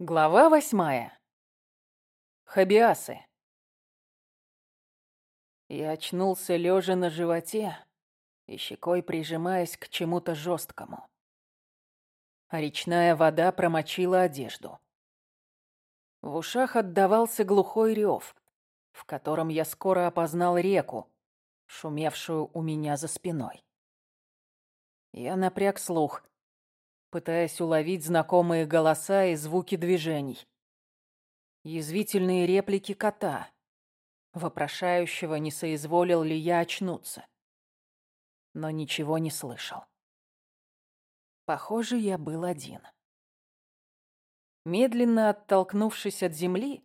Глава восьмая. Хабиасы. Я очнулся лежа на животе и щекой прижимаясь к чему-то жесткому. А речная вода промочила одежду. В ушах отдавался глухой рев, в котором я скоро опознал реку, шумевшую у меня за спиной. Я напряг слух, пытаясь уловить знакомые голоса и звуки движений. Язвительные реплики кота, вопрошающего, не соизволил ли я очнуться. Но ничего не слышал. Похоже, я был один. Медленно оттолкнувшись от земли,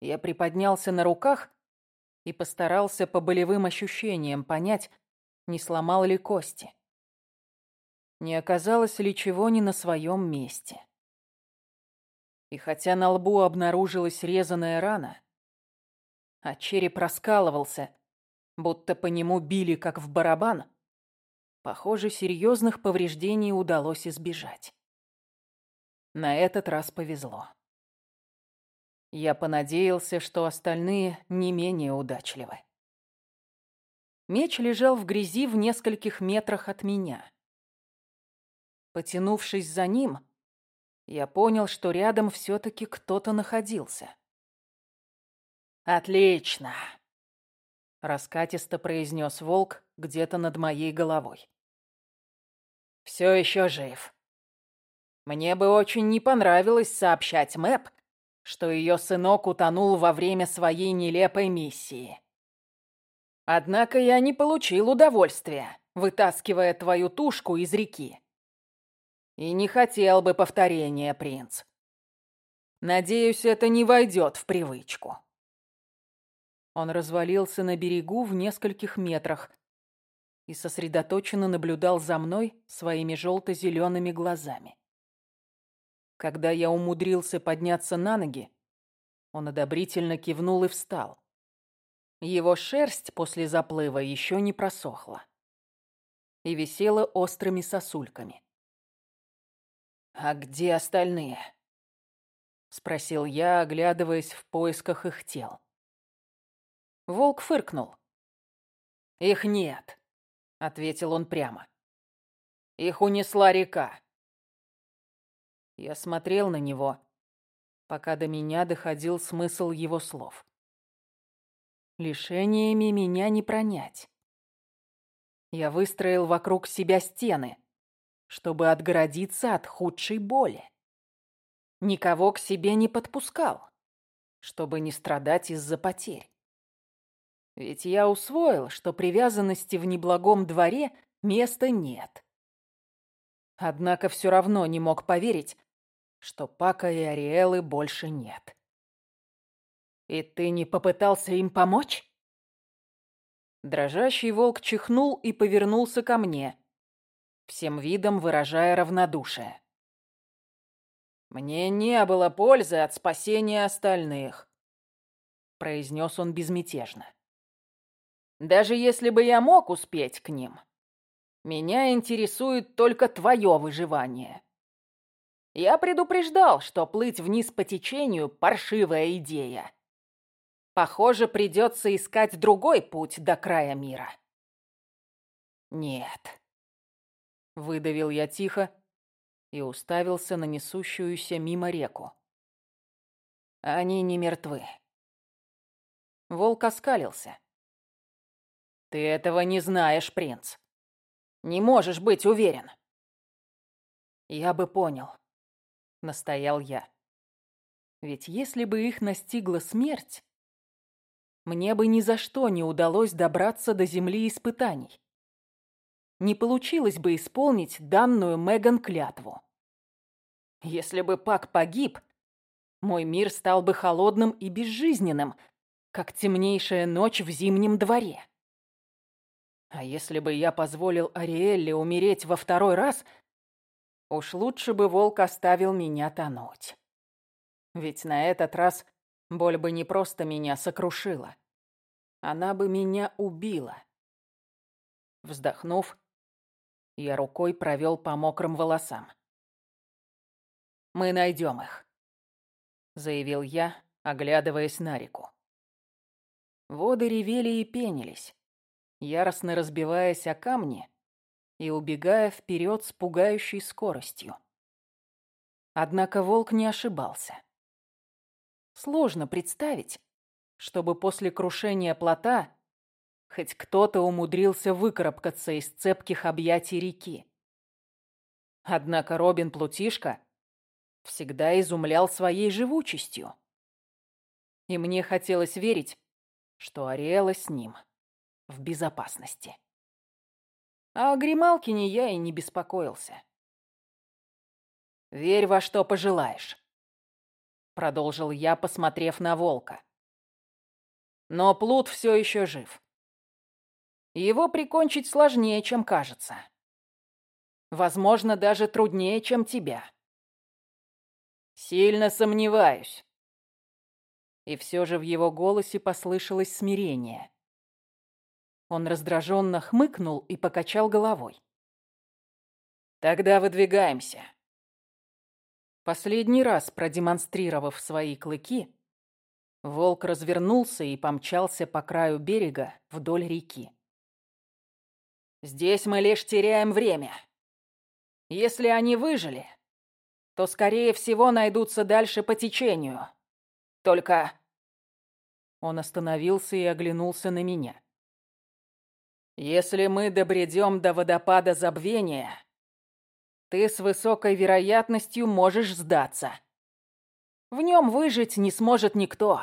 я приподнялся на руках и постарался по болевым ощущениям понять, не сломал ли кости не оказалось ли чего не на своем месте. И хотя на лбу обнаружилась резаная рана, а череп раскалывался, будто по нему били, как в барабан, похоже, серьезных повреждений удалось избежать. На этот раз повезло. Я понадеялся, что остальные не менее удачливы. Меч лежал в грязи в нескольких метрах от меня. Потянувшись за ним, я понял, что рядом все-таки кто-то находился. «Отлично!» — раскатисто произнес волк где-то над моей головой. «Все еще жив. Мне бы очень не понравилось сообщать Мэп, что ее сынок утонул во время своей нелепой миссии. Однако я не получил удовольствия, вытаскивая твою тушку из реки. И не хотел бы повторения, принц. Надеюсь, это не войдет в привычку. Он развалился на берегу в нескольких метрах и сосредоточенно наблюдал за мной своими желто-зелеными глазами. Когда я умудрился подняться на ноги, он одобрительно кивнул и встал. Его шерсть после заплыва еще не просохла и висела острыми сосульками. «А где остальные?» — спросил я, оглядываясь в поисках их тел. Волк фыркнул. «Их нет», — ответил он прямо. «Их унесла река». Я смотрел на него, пока до меня доходил смысл его слов. Лишениями меня не пронять. Я выстроил вокруг себя стены — чтобы отгородиться от худшей боли. Никого к себе не подпускал, чтобы не страдать из-за потерь. Ведь я усвоил, что привязанности в неблагом дворе места нет. Однако все равно не мог поверить, что Пака и Ариэлы больше нет. «И ты не попытался им помочь?» Дрожащий волк чихнул и повернулся ко мне, всем видом выражая равнодушие. «Мне не было пользы от спасения остальных», — произнес он безмятежно. «Даже если бы я мог успеть к ним, меня интересует только твое выживание. Я предупреждал, что плыть вниз по течению — паршивая идея. Похоже, придется искать другой путь до края мира». «Нет», Выдавил я тихо и уставился на несущуюся мимо реку. Они не мертвы. Волк оскалился. «Ты этого не знаешь, принц. Не можешь быть уверен». «Я бы понял», — настоял я. «Ведь если бы их настигла смерть, мне бы ни за что не удалось добраться до земли испытаний не получилось бы исполнить данную Меган клятву. Если бы Пак погиб, мой мир стал бы холодным и безжизненным, как темнейшая ночь в зимнем дворе. А если бы я позволил Ариэлле умереть во второй раз, уж лучше бы волк оставил меня тонуть. Ведь на этот раз боль бы не просто меня сокрушила. Она бы меня убила. Вздохнув, я рукой провел по мокрым волосам. Мы найдем их. заявил я, оглядываясь на реку. Воды ревели и пенились, яростно разбиваясь о камни и убегая вперед с пугающей скоростью. Однако волк не ошибался. Сложно представить, чтобы после крушения плота хоть кто-то умудрился выкарабкаться из цепких объятий реки. Однако Робин Плутишка всегда изумлял своей живучестью. И мне хотелось верить, что Ариэла с ним в безопасности. А о Грималкине я и не беспокоился. «Верь во что пожелаешь», — продолжил я, посмотрев на волка. Но Плут все еще жив. Его прикончить сложнее, чем кажется. Возможно, даже труднее, чем тебя. Сильно сомневаюсь. И все же в его голосе послышалось смирение. Он раздраженно хмыкнул и покачал головой. «Тогда выдвигаемся». Последний раз продемонстрировав свои клыки, волк развернулся и помчался по краю берега вдоль реки. «Здесь мы лишь теряем время. Если они выжили, то, скорее всего, найдутся дальше по течению. Только...» Он остановился и оглянулся на меня. Если мы добредем до водопада забвения, ты с высокой вероятностью можешь сдаться. В нем выжить не сможет никто.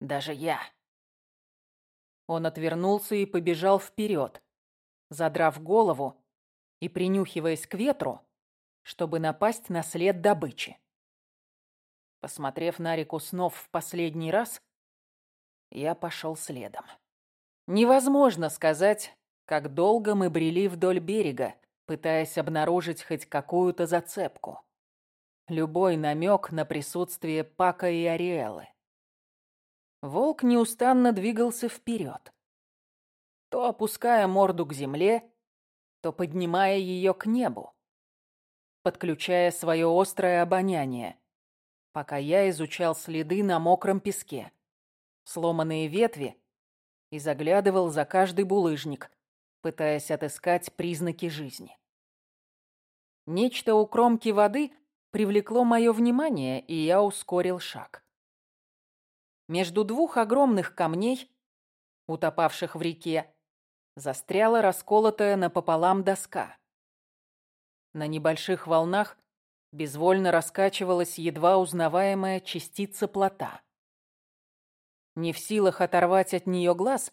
Даже я. Он отвернулся и побежал вперед, задрав голову и принюхиваясь к ветру, чтобы напасть на след добычи. Посмотрев на реку снов в последний раз, я пошел следом. Невозможно сказать, как долго мы брели вдоль берега, пытаясь обнаружить хоть какую-то зацепку. Любой намек на присутствие Пака и Ариэлы. Волк неустанно двигался вперед, то опуская морду к земле, то поднимая ее к небу, подключая свое острое обоняние, пока я изучал следы на мокром песке, сломанные ветви и заглядывал за каждый булыжник, пытаясь отыскать признаки жизни. Нечто у кромки воды привлекло мое внимание, и я ускорил шаг. Между двух огромных камней, утопавших в реке, застряла расколотая напополам доска. На небольших волнах безвольно раскачивалась едва узнаваемая частица плота. Не в силах оторвать от нее глаз,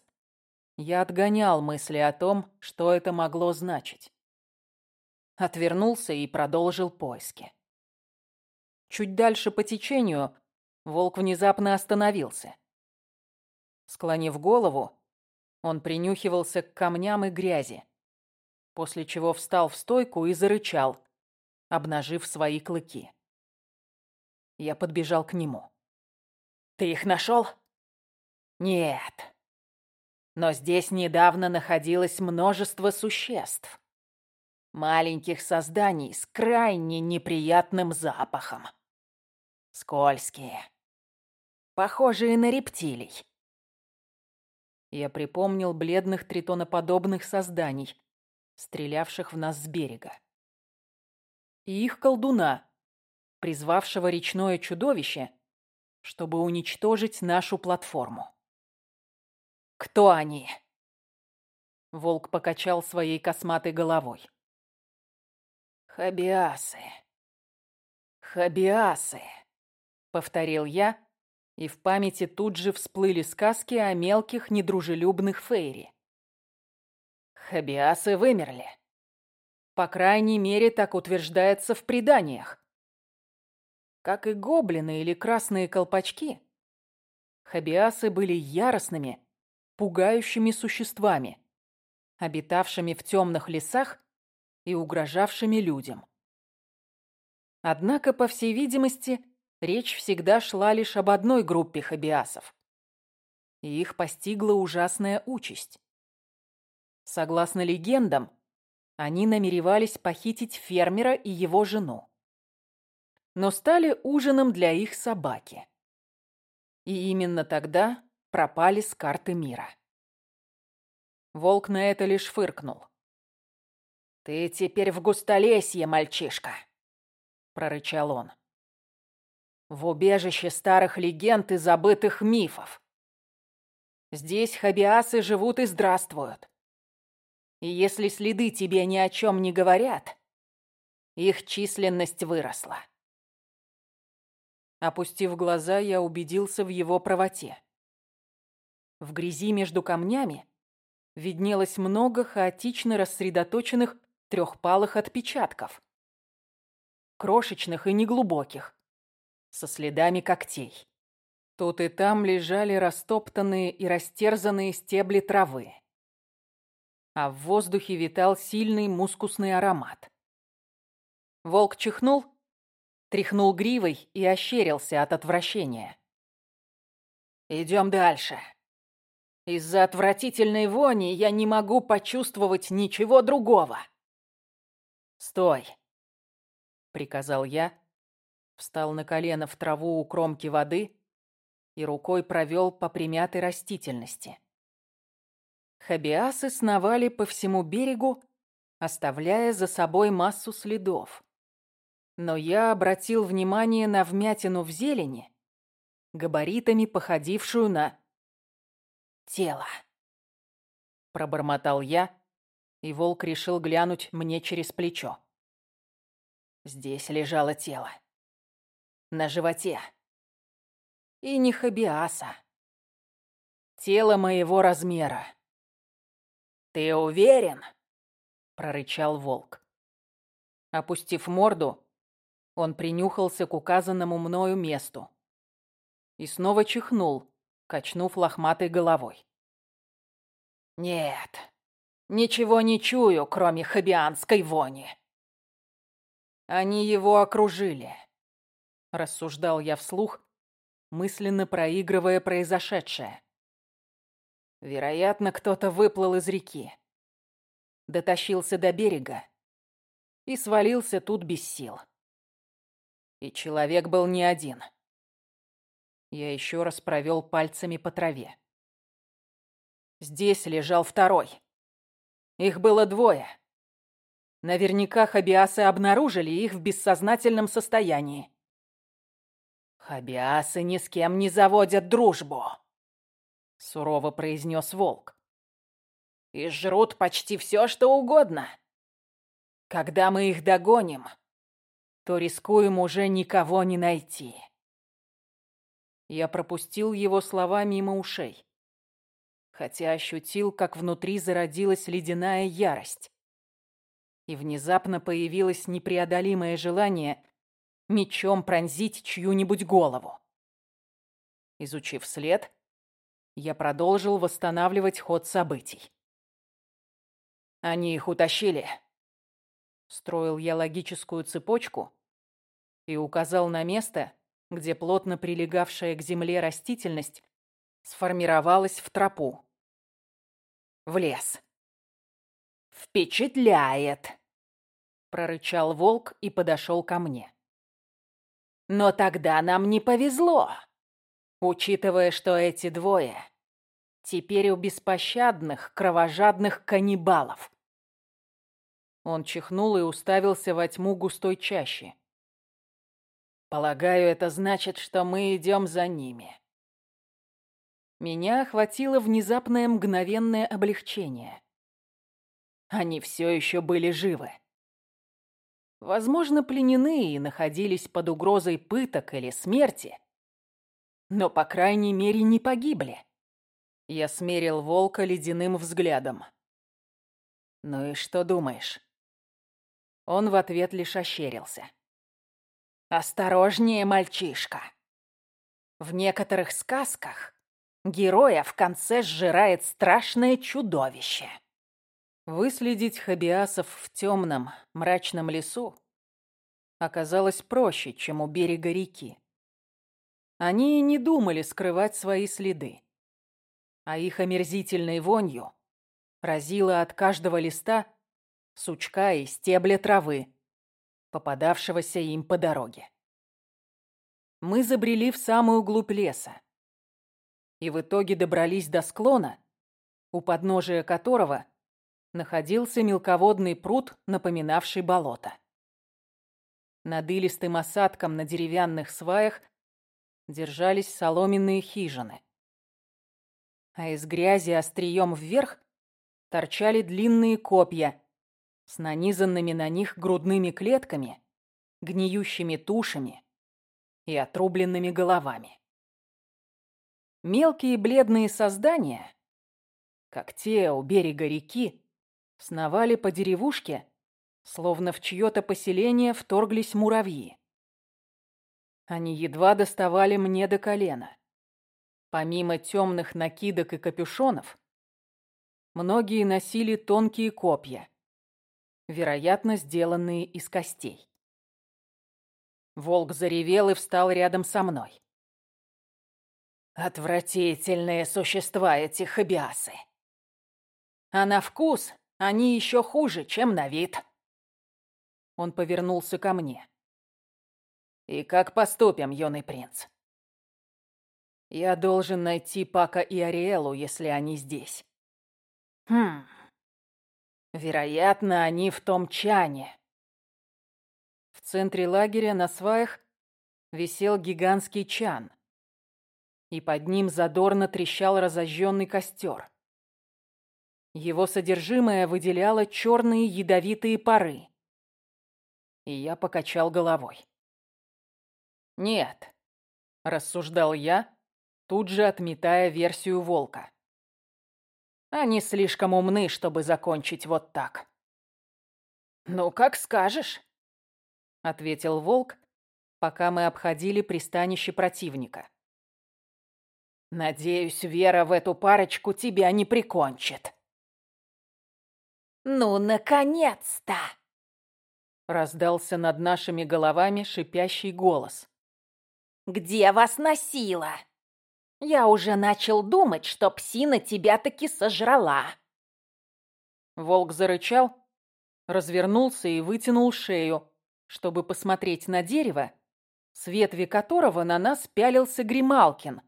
я отгонял мысли о том, что это могло значить. Отвернулся и продолжил поиски. Чуть дальше по течению волк внезапно остановился. Склонив голову, он принюхивался к камням и грязи, после чего встал в стойку и зарычал, обнажив свои клыки. Я подбежал к нему. «Ты их нашел?» Нет. Но здесь недавно находилось множество существ. Маленьких созданий с крайне неприятным запахом. Скользкие. Похожие на рептилий. Я припомнил бледных тритоноподобных созданий, стрелявших в нас с берега. И их колдуна, призвавшего речное чудовище, чтобы уничтожить нашу платформу. «Кто они?» Волк покачал своей косматой головой. «Хабиасы. Хабиасы», — повторил я, и в памяти тут же всплыли сказки о мелких недружелюбных фейри. Хабиасы вымерли. По крайней мере, так утверждается в преданиях. Как и гоблины или красные колпачки, хабиасы были яростными, пугающими существами, обитавшими в темных лесах и угрожавшими людям. Однако, по всей видимости, речь всегда шла лишь об одной группе хабиасов. И их постигла ужасная участь. Согласно легендам, они намеревались похитить фермера и его жену. но стали ужином для их собаки. И именно тогда пропали с карты мира. Волк на это лишь фыркнул. «Ты теперь в густолесье, мальчишка!» — прорычал он. «В убежище старых легенд и забытых мифов. Здесь хабиасы живут и здравствуют. И если следы тебе ни о чем не говорят, их численность выросла». Опустив глаза, я убедился в его правоте. В грязи между камнями виднелось много хаотично рассредоточенных трехпалых отпечатков. Крошечных и неглубоких, со следами когтей. Тут и там лежали растоптанные и растерзанные стебли травы. А в воздухе витал сильный мускусный аромат. Волк чихнул, тряхнул гривой и ощерился от отвращения. «Идем дальше», из-за отвратительной вони я не могу почувствовать ничего другого. «Стой!» — приказал я, встал на колено в траву у кромки воды и рукой провел по примятой растительности. Хабиасы сновали по всему берегу, оставляя за собой массу следов. Но я обратил внимание на вмятину в зелени, габаритами походившую на тело. Пробормотал я, и волк решил глянуть мне через плечо. Здесь лежало тело. На животе. И не хабиаса. Тело моего размера. «Ты уверен?» — прорычал волк. Опустив морду, он принюхался к указанному мною месту и снова чихнул, качнув лохматой головой. «Нет, ничего не чую, кроме хабианской вони». «Они его окружили», — рассуждал я вслух, мысленно проигрывая произошедшее. Вероятно, кто-то выплыл из реки, дотащился до берега и свалился тут без сил. И человек был не один — я еще раз провел пальцами по траве. Здесь лежал второй. Их было двое. Наверняка хабиасы обнаружили их в бессознательном состоянии. «Хабиасы ни с кем не заводят дружбу», — сурово произнес волк. «И жрут почти все, что угодно. Когда мы их догоним, то рискуем уже никого не найти». Я пропустил его слова мимо ушей. Хотя ощутил, как внутри зародилась ледяная ярость. И внезапно появилось непреодолимое желание мечом пронзить чью-нибудь голову. Изучив след, я продолжил восстанавливать ход событий. Они их утащили. Строил я логическую цепочку и указал на место, где плотно прилегавшая к земле растительность сформировалась в тропу. В лес. «Впечатляет!» — прорычал волк и подошел ко мне. «Но тогда нам не повезло, учитывая, что эти двое теперь у беспощадных, кровожадных каннибалов». Он чихнул и уставился во тьму густой чащи. Полагаю, это значит, что мы идем за ними. Меня охватило внезапное мгновенное облегчение. Они все еще были живы. Возможно, пленены и находились под угрозой пыток или смерти, но, по крайней мере, не погибли. Я смерил волка ледяным взглядом. «Ну и что думаешь?» Он в ответ лишь ощерился. Осторожнее, мальчишка. В некоторых сказках героя в конце сжирает страшное чудовище. Выследить хабиасов в темном, мрачном лесу оказалось проще, чем у берега реки. Они не думали скрывать свои следы, а их омерзительной вонью разило от каждого листа, сучка и стебля травы, попадавшегося им по дороге. мы забрели в самую глубь леса. И в итоге добрались до склона, у подножия которого находился мелководный пруд, напоминавший болото. Над илистым осадком на деревянных сваях держались соломенные хижины. А из грязи острием вверх торчали длинные копья с нанизанными на них грудными клетками, гниющими тушами и отрубленными головами. Мелкие бледные создания, как те у берега реки, сновали по деревушке, словно в чье-то поселение вторглись муравьи. Они едва доставали мне до колена. Помимо темных накидок и капюшонов, многие носили тонкие копья, вероятно, сделанные из костей. Волк заревел и встал рядом со мной. Отвратительные существа эти хабиасы. А на вкус они еще хуже, чем на вид. Он повернулся ко мне. И как поступим, юный принц? Я должен найти Пака и Ариэлу, если они здесь. Хм. Вероятно, они в том чане. В центре лагеря на сваях висел гигантский чан, и под ним задорно трещал разожженный костер. Его содержимое выделяло черные ядовитые пары. И я покачал головой. «Нет», — рассуждал я, тут же отметая версию волка. «Они слишком умны, чтобы закончить вот так». «Ну, как скажешь», — ответил волк, пока мы обходили пристанище противника. «Надеюсь, вера в эту парочку тебя не прикончит». «Ну, наконец-то!» Раздался над нашими головами шипящий голос. «Где вас носило? Я уже начал думать, что псина тебя таки сожрала». Волк зарычал, развернулся и вытянул шею, чтобы посмотреть на дерево, с ветви которого на нас пялился Грималкин,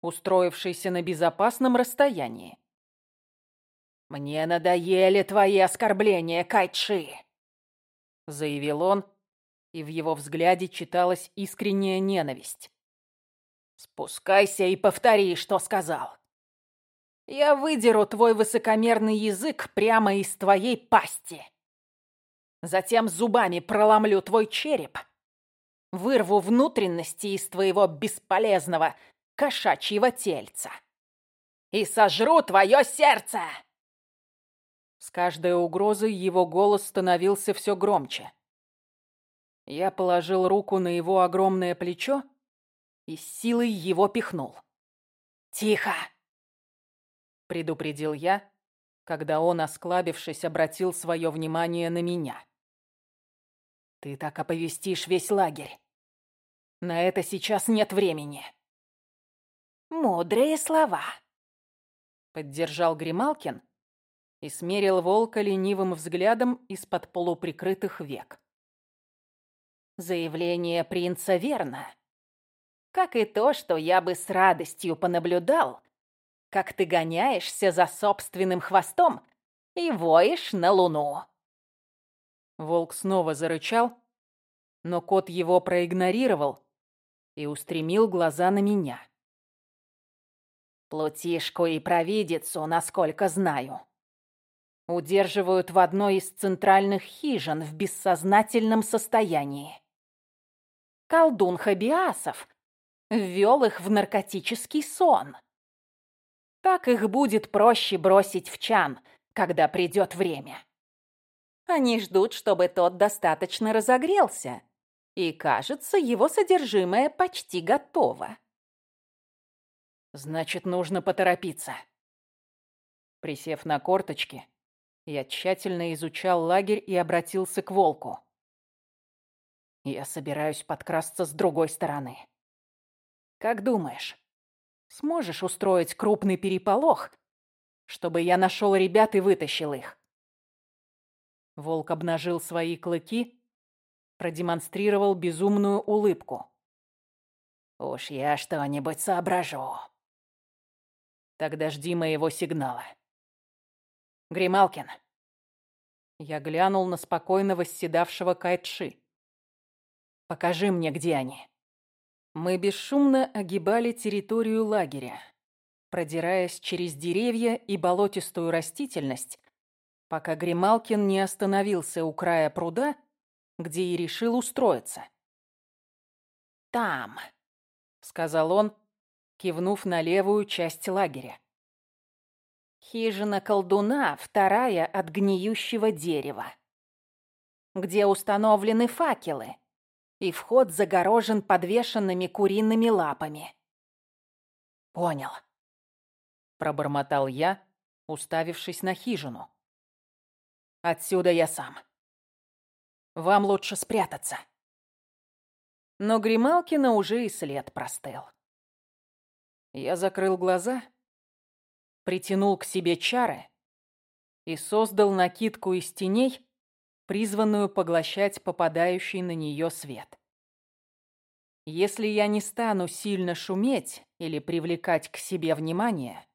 устроившийся на безопасном расстоянии. «Мне надоели твои оскорбления, Кайчи!» Заявил он, и в его взгляде читалась искренняя ненависть. «Спускайся и повтори, что сказал. Я выдеру твой высокомерный язык прямо из твоей пасти. Затем зубами проломлю твой череп, вырву внутренности из твоего бесполезного кошачьего тельца и сожру твое сердце!» С каждой угрозой его голос становился все громче. Я положил руку на его огромное плечо и с силой его пихнул. «Тихо!» — предупредил я, когда он, осклабившись, обратил свое внимание на меня. «Ты так оповестишь весь лагерь. На это сейчас нет времени». «Мудрые слова», — поддержал Грималкин, и смерил волка ленивым взглядом из-под полуприкрытых век. Заявление принца верно. Как и то, что я бы с радостью понаблюдал, как ты гоняешься за собственным хвостом и воешь на луну. Волк снова зарычал, но кот его проигнорировал и устремил глаза на меня. Плутишку и провидицу, насколько знаю, удерживают в одной из центральных хижин в бессознательном состоянии. Колдун Хабиасов ввел их в наркотический сон. Так их будет проще бросить в чан, когда придет время. Они ждут, чтобы тот достаточно разогрелся, и, кажется, его содержимое почти готово. Значит, нужно поторопиться. Присев на корточки, я тщательно изучал лагерь и обратился к волку. Я собираюсь подкрасться с другой стороны. Как думаешь, сможешь устроить крупный переполох, чтобы я нашел ребят и вытащил их? Волк обнажил свои клыки, продемонстрировал безумную улыбку. Уж я что-нибудь соображу. Тогда жди моего сигнала. Грималкин. Я глянул на спокойно восседавшего Кайтши. Покажи мне, где они. Мы бесшумно огибали территорию лагеря, продираясь через деревья и болотистую растительность, пока Грималкин не остановился у края пруда, где и решил устроиться. «Там», — сказал он, кивнув на левую часть лагеря. «Хижина колдуна, вторая от гниющего дерева, где установлены факелы, и вход загорожен подвешенными куриными лапами». «Понял», — пробормотал я, уставившись на хижину. «Отсюда я сам. Вам лучше спрятаться». Но Грималкина уже и след простыл. Я закрыл глаза, притянул к себе чары и создал накидку из теней, призванную поглощать попадающий на нее свет. Если я не стану сильно шуметь или привлекать к себе внимание,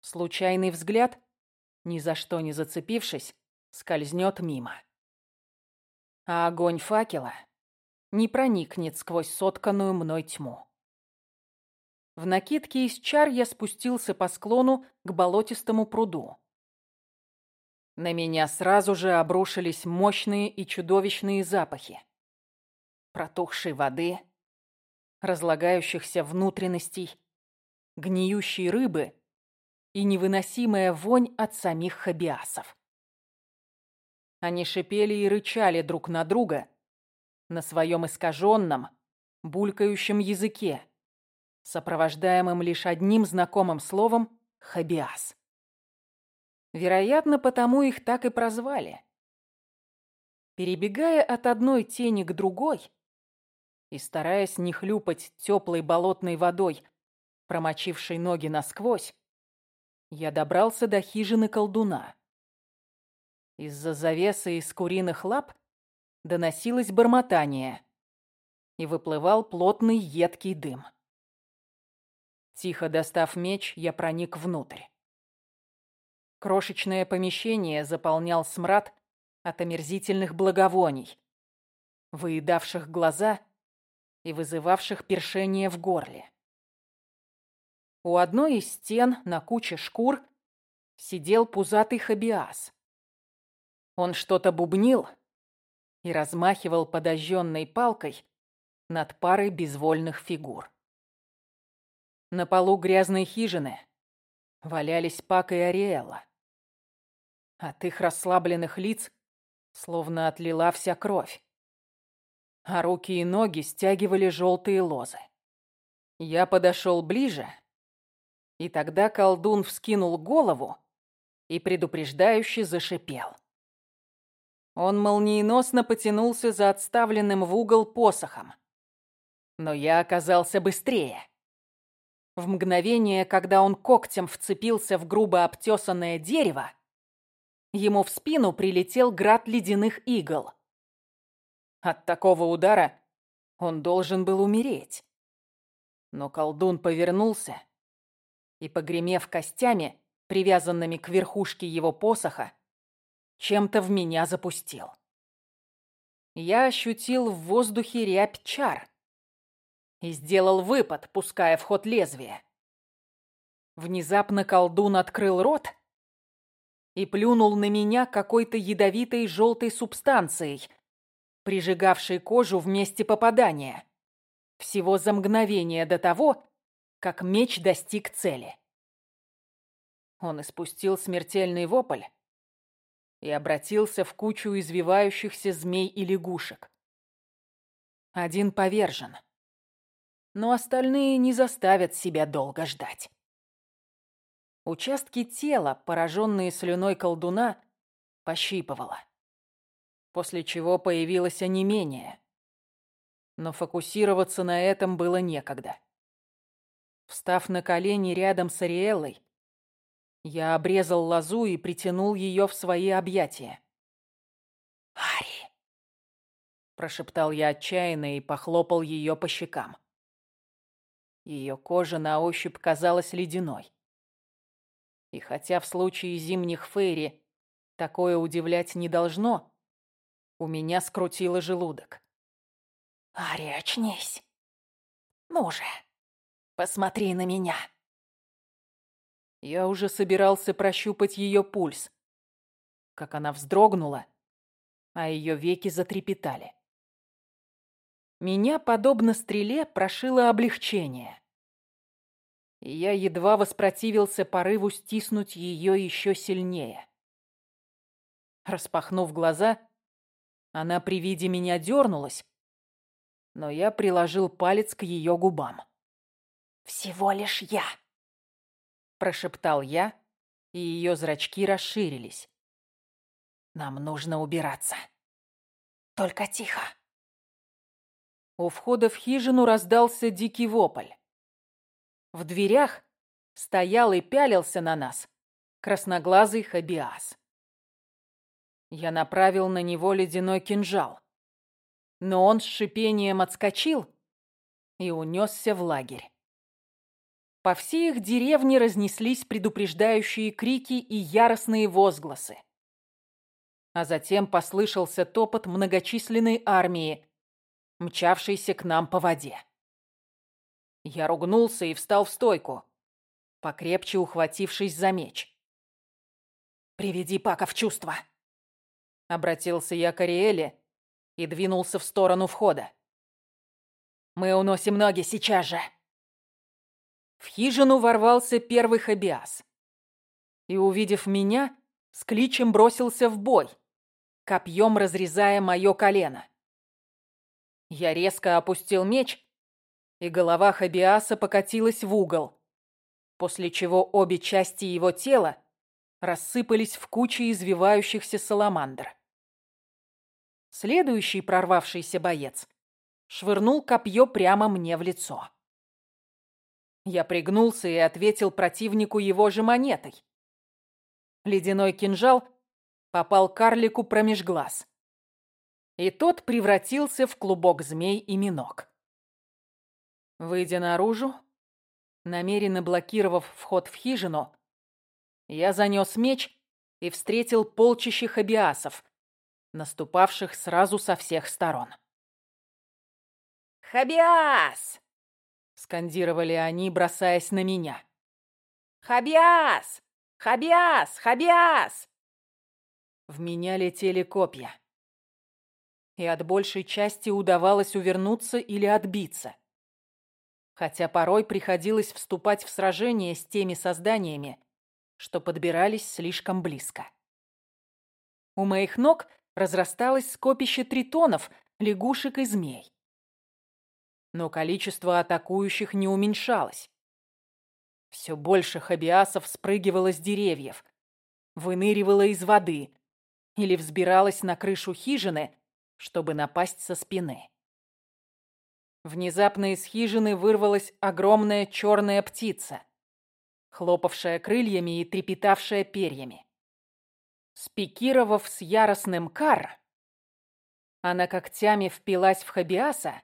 случайный взгляд, ни за что не зацепившись, скользнет мимо. А огонь факела не проникнет сквозь сотканную мной тьму. В накидке из чар я спустился по склону к болотистому пруду. На меня сразу же обрушились мощные и чудовищные запахи. Протухшей воды, разлагающихся внутренностей, гниющей рыбы и невыносимая вонь от самих хабиасов. Они шипели и рычали друг на друга на своем искаженном, булькающем языке, сопровождаемым лишь одним знакомым словом «хабиас». Вероятно, потому их так и прозвали. Перебегая от одной тени к другой и стараясь не хлюпать теплой болотной водой, промочившей ноги насквозь, я добрался до хижины колдуна. Из-за завесы из куриных лап доносилось бормотание и выплывал плотный едкий дым. Тихо достав меч, я проник внутрь. Крошечное помещение заполнял смрад от омерзительных благовоний, выедавших глаза и вызывавших першение в горле. У одной из стен на куче шкур сидел пузатый хабиас. Он что-то бубнил и размахивал подожженной палкой над парой безвольных фигур. На полу грязной хижины валялись Пак и Ариэлла. От их расслабленных лиц словно отлила вся кровь, а руки и ноги стягивали желтые лозы. Я подошел ближе, и тогда колдун вскинул голову и предупреждающе зашипел. Он молниеносно потянулся за отставленным в угол посохом. Но я оказался быстрее. В мгновение, когда он когтем вцепился в грубо обтесанное дерево, ему в спину прилетел град ледяных игл. От такого удара он должен был умереть. Но колдун повернулся и, погремев костями, привязанными к верхушке его посоха, чем-то в меня запустил. Я ощутил в воздухе рябь чар, и сделал выпад, пуская в ход лезвие. Внезапно колдун открыл рот и плюнул на меня какой-то ядовитой желтой субстанцией, прижигавшей кожу в месте попадания. Всего за мгновение до того, как меч достиг цели. Он испустил смертельный вопль и обратился в кучу извивающихся змей и лягушек. Один повержен но остальные не заставят себя долго ждать. Участки тела, пораженные слюной колдуна, пощипывало, после чего появилось онемение. Но фокусироваться на этом было некогда. Встав на колени рядом с Ариэллой, я обрезал лозу и притянул ее в свои объятия. «Ари!» – прошептал я отчаянно и похлопал ее по щекам. Ее кожа на ощупь казалась ледяной. И хотя в случае зимних фейри такое удивлять не должно, у меня скрутило желудок. «Ари, очнись! Ну же, посмотри на меня!» Я уже собирался прощупать ее пульс, как она вздрогнула, а ее веки затрепетали. Меня, подобно стреле, прошило облегчение. И я едва воспротивился порыву стиснуть ее еще сильнее. Распахнув глаза, она при виде меня дернулась, но я приложил палец к ее губам. «Всего лишь я!» Прошептал я, и ее зрачки расширились. «Нам нужно убираться. Только тихо!» У входа в хижину раздался дикий вопль. В дверях стоял и пялился на нас красноглазый Хабиас. Я направил на него ледяной кинжал, но он с шипением отскочил и унесся в лагерь. По всей их деревне разнеслись предупреждающие крики и яростные возгласы. А затем послышался топот многочисленной армии, мчавшийся к нам по воде. Я ругнулся и встал в стойку, покрепче ухватившись за меч. «Приведи Пака в чувство!» Обратился я к Ариэле и двинулся в сторону входа. «Мы уносим ноги сейчас же!» В хижину ворвался первый хабиас. И, увидев меня, с кличем бросился в бой, копьем разрезая мое колено. Я резко опустил меч, и голова Хабиаса покатилась в угол, после чего обе части его тела рассыпались в куче извивающихся саламандр. Следующий прорвавшийся боец швырнул копье прямо мне в лицо. Я пригнулся и ответил противнику его же монетой. Ледяной кинжал попал карлику промеж глаз и тот превратился в клубок змей и миног. Выйдя наружу, намеренно блокировав вход в хижину, я занес меч и встретил полчище хабиасов, наступавших сразу со всех сторон. «Хабиас!» — скандировали они, бросаясь на меня. «Хабиас! Хабиас! Хабиас!» В меня летели копья и от большей части удавалось увернуться или отбиться. Хотя порой приходилось вступать в сражение с теми созданиями, что подбирались слишком близко. У моих ног разрасталось скопище тритонов, лягушек и змей. Но количество атакующих не уменьшалось. Все больше хабиасов спрыгивало с деревьев, выныривало из воды или взбиралось на крышу хижины, чтобы напасть со спины. Внезапно из хижины вырвалась огромная черная птица, хлопавшая крыльями и трепетавшая перьями. Спикировав с яростным кар, она когтями впилась в Хабиаса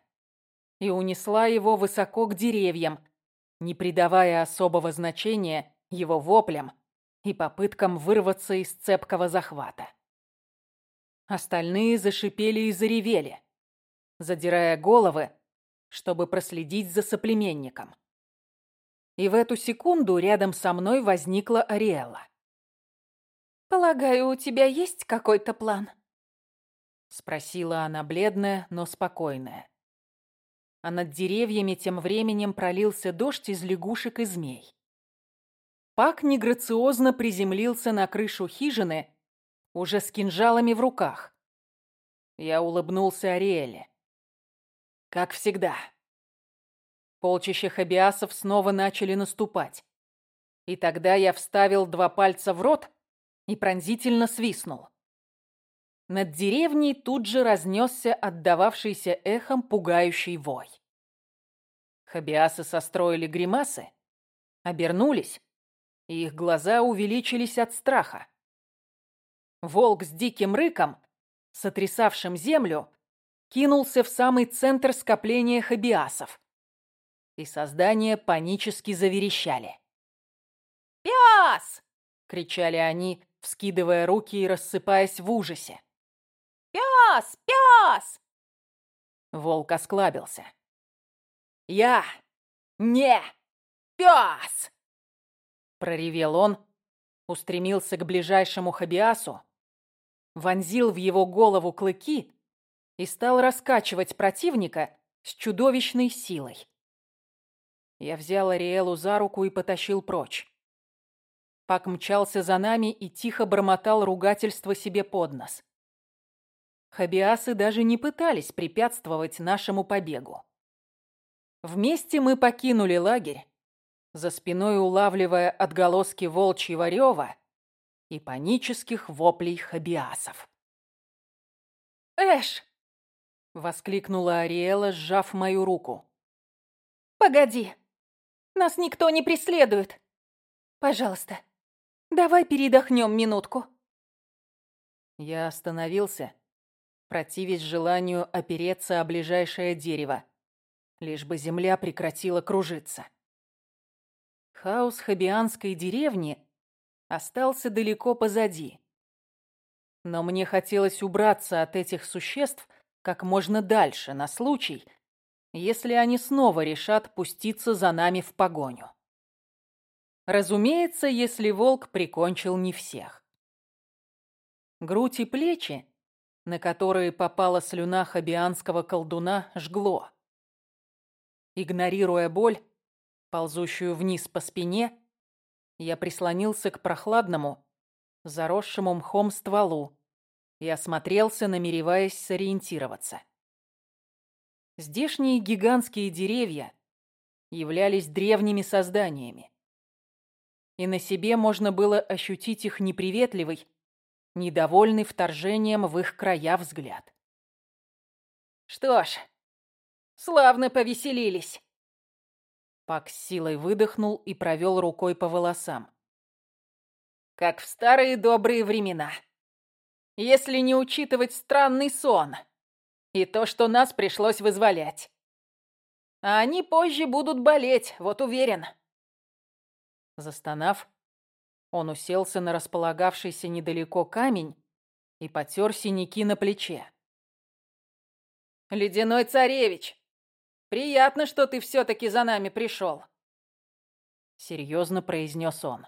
и унесла его высоко к деревьям, не придавая особого значения его воплям и попыткам вырваться из цепкого захвата. Остальные зашипели и заревели, задирая головы, чтобы проследить за соплеменником. И в эту секунду рядом со мной возникла Ариэла. «Полагаю, у тебя есть какой-то план?» Спросила она бледная, но спокойная. А над деревьями тем временем пролился дождь из лягушек и змей. Пак неграциозно приземлился на крышу хижины уже с кинжалами в руках. Я улыбнулся Ариэле. Как всегда. Полчища хабиасов снова начали наступать. И тогда я вставил два пальца в рот и пронзительно свистнул. Над деревней тут же разнесся отдававшийся эхом пугающий вой. Хабиасы состроили гримасы, обернулись, и их глаза увеличились от страха. Волк с диким рыком, сотрясавшим землю, кинулся в самый центр скопления хабиасов. и создания панически заверещали. «Пес!» — кричали они, вскидывая руки и рассыпаясь в ужасе. «Пес! Пес!» Волк осклабился. «Я не пес!» Проревел он, устремился к ближайшему Хабиасу, вонзил в его голову клыки и стал раскачивать противника с чудовищной силой. Я взял Ариэлу за руку и потащил прочь. Пак мчался за нами и тихо бормотал ругательство себе под нос. Хабиасы даже не пытались препятствовать нашему побегу. Вместе мы покинули лагерь, за спиной улавливая отголоски волчьего рева и панических воплей хабиасов. «Эш!» — воскликнула Ариэла, сжав мою руку. «Погоди! Нас никто не преследует! Пожалуйста, давай передохнем минутку!» Я остановился, противясь желанию опереться о ближайшее дерево, лишь бы земля прекратила кружиться. Хаос хабианской деревни остался далеко позади. Но мне хотелось убраться от этих существ как можно дальше, на случай, если они снова решат пуститься за нами в погоню. Разумеется, если волк прикончил не всех. Грудь и плечи, на которые попала слюна хабианского колдуна, жгло. Игнорируя боль, ползущую вниз по спине, я прислонился к прохладному, заросшему мхом стволу и осмотрелся, намереваясь сориентироваться. Здешние гигантские деревья являлись древними созданиями. И на себе можно было ощутить их неприветливый, недовольный вторжением в их края взгляд. «Что ж, славно повеселились!» Пак силой выдохнул и провел рукой по волосам. Как в старые добрые времена. Если не учитывать странный сон и то, что нас пришлось вызволять. А они позже будут болеть, вот уверен. Застонав, он уселся на располагавшийся недалеко камень и потер синяки на плече. «Ледяной царевич, Приятно, что ты все-таки за нами пришел. Серьезно произнес он.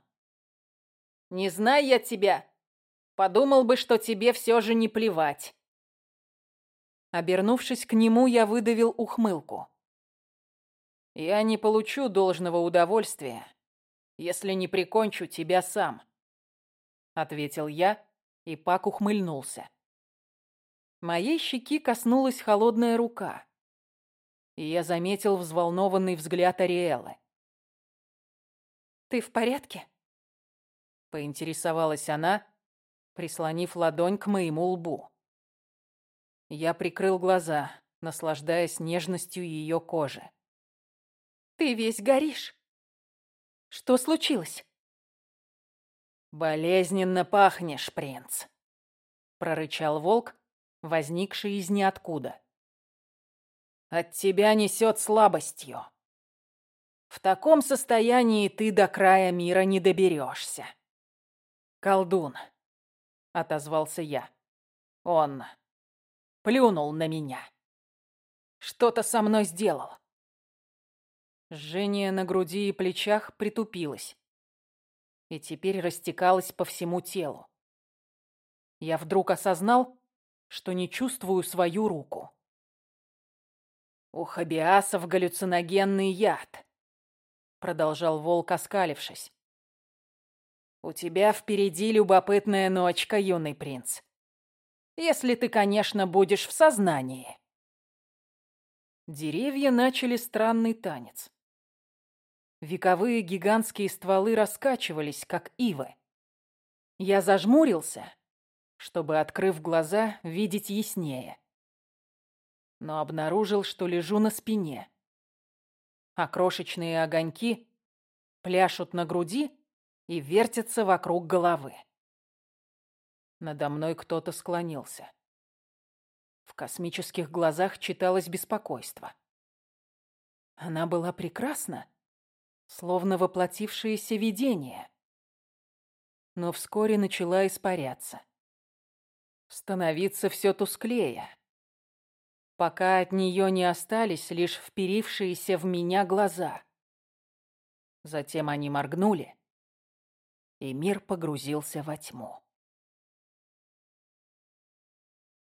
Не зная я тебя, подумал бы, что тебе все же не плевать. Обернувшись к нему, я выдавил ухмылку. Я не получу должного удовольствия, если не прикончу тебя сам, ответил я, и Пак ухмыльнулся. Моей щеки коснулась холодная рука и я заметил взволнованный взгляд Ариэлы. «Ты в порядке?» Поинтересовалась она, прислонив ладонь к моему лбу. Я прикрыл глаза, наслаждаясь нежностью ее кожи. «Ты весь горишь. Что случилось?» «Болезненно пахнешь, принц», — прорычал волк, возникший из ниоткуда. От тебя несет слабостью. В таком состоянии ты до края мира не доберешься. Колдун, отозвался я. Он плюнул на меня. Что-то со мной сделал. Жжение на груди и плечах притупилось. И теперь растекалось по всему телу. Я вдруг осознал, что не чувствую свою руку. «У хабиасов галлюциногенный яд», — продолжал волк, оскалившись. «У тебя впереди любопытная ночка, юный принц. Если ты, конечно, будешь в сознании». Деревья начали странный танец. Вековые гигантские стволы раскачивались, как ивы. Я зажмурился, чтобы, открыв глаза, видеть яснее но обнаружил, что лежу на спине. А крошечные огоньки пляшут на груди и вертятся вокруг головы. Надо мной кто-то склонился. В космических глазах читалось беспокойство. Она была прекрасна, словно воплотившееся видение. Но вскоре начала испаряться. Становиться все тусклее, пока от нее не остались лишь вперившиеся в меня глаза. Затем они моргнули, и мир погрузился во тьму.